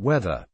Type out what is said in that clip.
Weather.